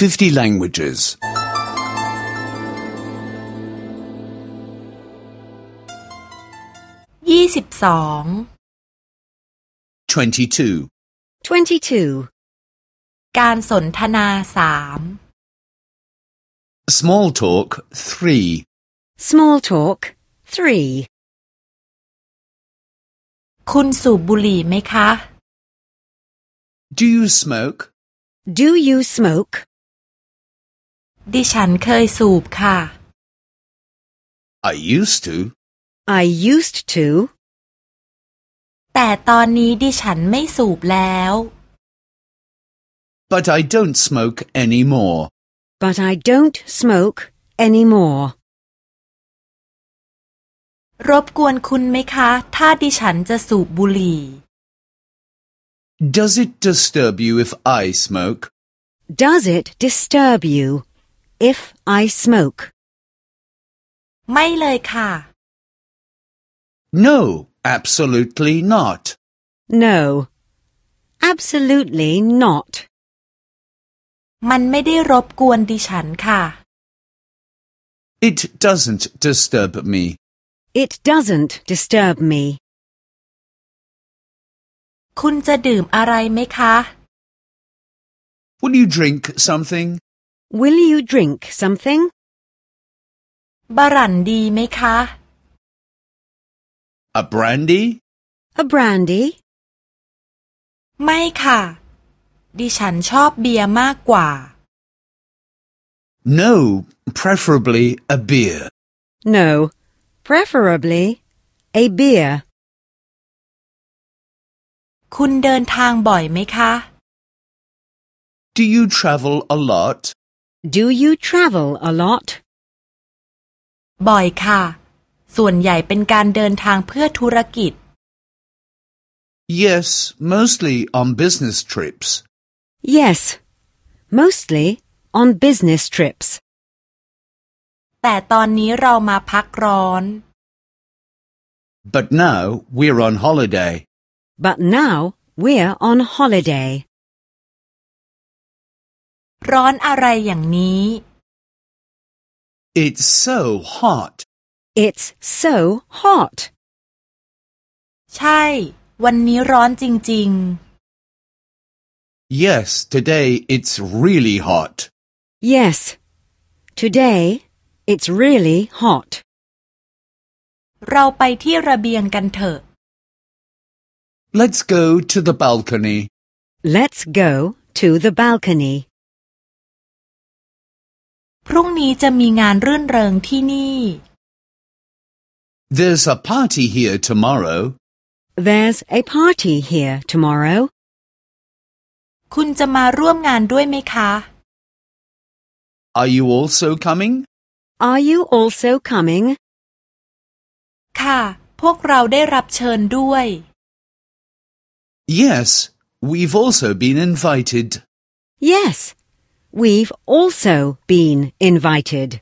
50 languages. ยี่สิบสอง 22. 22. การสนทนาสาม Small talk 3. Small talk 3. คุณสูบบุหรี่ไหมคะ Do you smoke? Do you smoke? ดิฉันเคยสูบค่ะ I used to. I used to. แต่ตอนนี้ดิฉันไม่สูบแล้ว But I don't smoke anymore. But I don't smoke anymore. รบกวนคุณไหมคะ ถ้าดิฉันจะสูบบุหรี่ Does it disturb you if I smoke? Does it disturb you if I smoke? ไม่เลยค่ะ No, absolutely not. No. Absolutely not. มันไม่ได้รบกวนดิฉันค่ะ It doesn't disturb me. It doesn't disturb me. คุณจะดื่มอะไรไหมคะ Will you drink something? Will you drink something? บารันดีไหมคะ A brandy? A brandy? ไม่ค่ะ ดิฉันชอบเบียร์มากกว่า No, preferably a beer. No. Preferably a beer. คุณเดินทางบ่อยไหมคะ Do you travel a lot? Do you travel a lot? บ่อยค่ะ ส่วนใหญ่เป็นการเดินทางเพื่อธุรกิจ Yes, mostly on business trips. Yes. Mostly on business trips. แต่ตอนนี้เรามาพักร้อน But now we're on holiday. But now we're on holiday. ร้อนอะไรอย่างนี้ It's so hot. It's so hot. ใช่ วันนี้ร้อนจริง Yes, today it's really hot. Yes. Today it's really hot. ๆ เราไปที่ระเบียงกันเถอะ Let's go to the balcony. Let's go to the balcony. พรุ่งนี้จะมีงานรื่นเริงที่นี่ There's a party here tomorrow. There's a party here tomorrow. คุณจะมาร่วมงานด้วยไหมคะ Are you also coming? Are you also coming? ค่ะ พวกเราได้รับเชิญด้วย Yes, we've also been invited. Yes. We've also been invited.